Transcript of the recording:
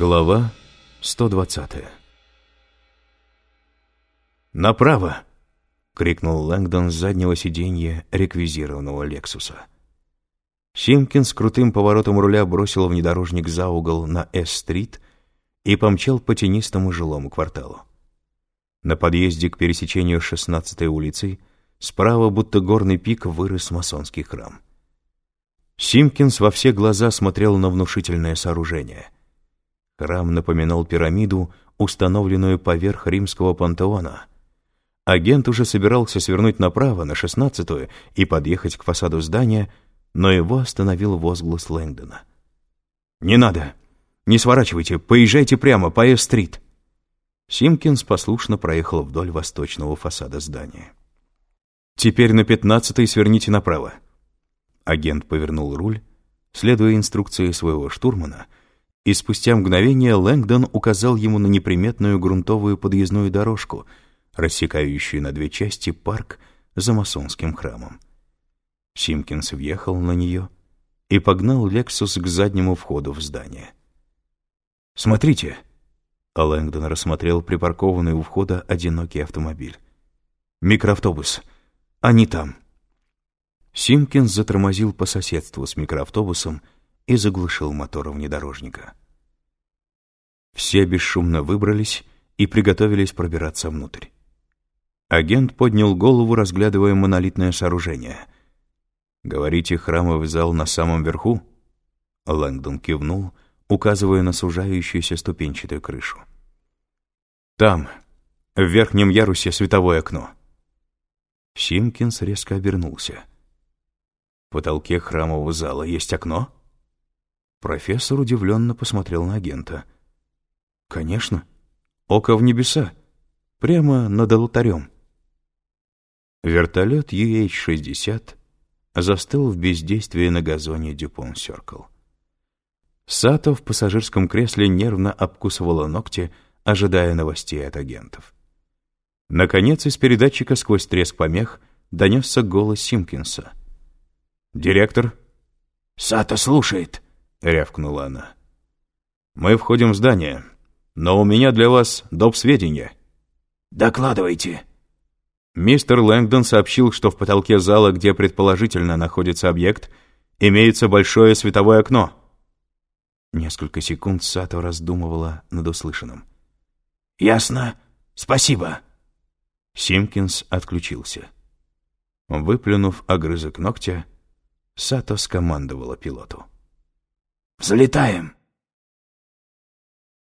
Глава 120 «Направо!» — крикнул Лэнгдон с заднего сиденья реквизированного «Лексуса». Симкин с крутым поворотом руля бросил внедорожник за угол на С-стрит и помчал по тенистому жилому кварталу. На подъезде к пересечению 16-й улицей справа будто горный пик вырос масонский храм. Симкинс во все глаза смотрел на внушительное сооружение — Храм напоминал пирамиду, установленную поверх римского пантеона. Агент уже собирался свернуть направо, на шестнадцатую, и подъехать к фасаду здания, но его остановил возглас Лэнгдона. «Не надо! Не сворачивайте! Поезжайте прямо по Эс-стрит!» Симкинс послушно проехал вдоль восточного фасада здания. «Теперь на пятнадцатый сверните направо». Агент повернул руль, следуя инструкции своего штурмана — и спустя мгновение Лэнгдон указал ему на неприметную грунтовую подъездную дорожку, рассекающую на две части парк за масонским храмом. Симкинс въехал на нее и погнал «Лексус» к заднему входу в здание. «Смотрите!» Лэнгдон рассмотрел припаркованный у входа одинокий автомобиль. «Микроавтобус! Они там!» Симкинс затормозил по соседству с микроавтобусом и заглушил мотор внедорожника. Все бесшумно выбрались и приготовились пробираться внутрь. Агент поднял голову, разглядывая монолитное сооружение. «Говорите, храмовый зал на самом верху?» Лэнгдон кивнул, указывая на сужающуюся ступенчатую крышу. «Там, в верхнем ярусе, световое окно». Симкинс резко обернулся. В потолке храмового зала есть окно? Профессор удивленно посмотрел на агента. «Конечно. Око в небеса. Прямо над алтарем». Вертолет UH-60 застыл в бездействии на газоне Дюпон Сёркл. Сато в пассажирском кресле нервно обкусывала ногти, ожидая новостей от агентов. Наконец, из передатчика сквозь треск помех донесся голос Симкинса. «Директор?» «Сато слушает», — рявкнула она. «Мы входим в здание, но у меня для вас доп. сведения». «Докладывайте». Мистер Лэнгдон сообщил, что в потолке зала, где предположительно находится объект, имеется большое световое окно. Несколько секунд Сато раздумывала над услышанным. «Ясно. Спасибо». Симкинс отключился. Выплюнув огрызок ногтя, Сато скомандовала пилоту. «Взлетаем!»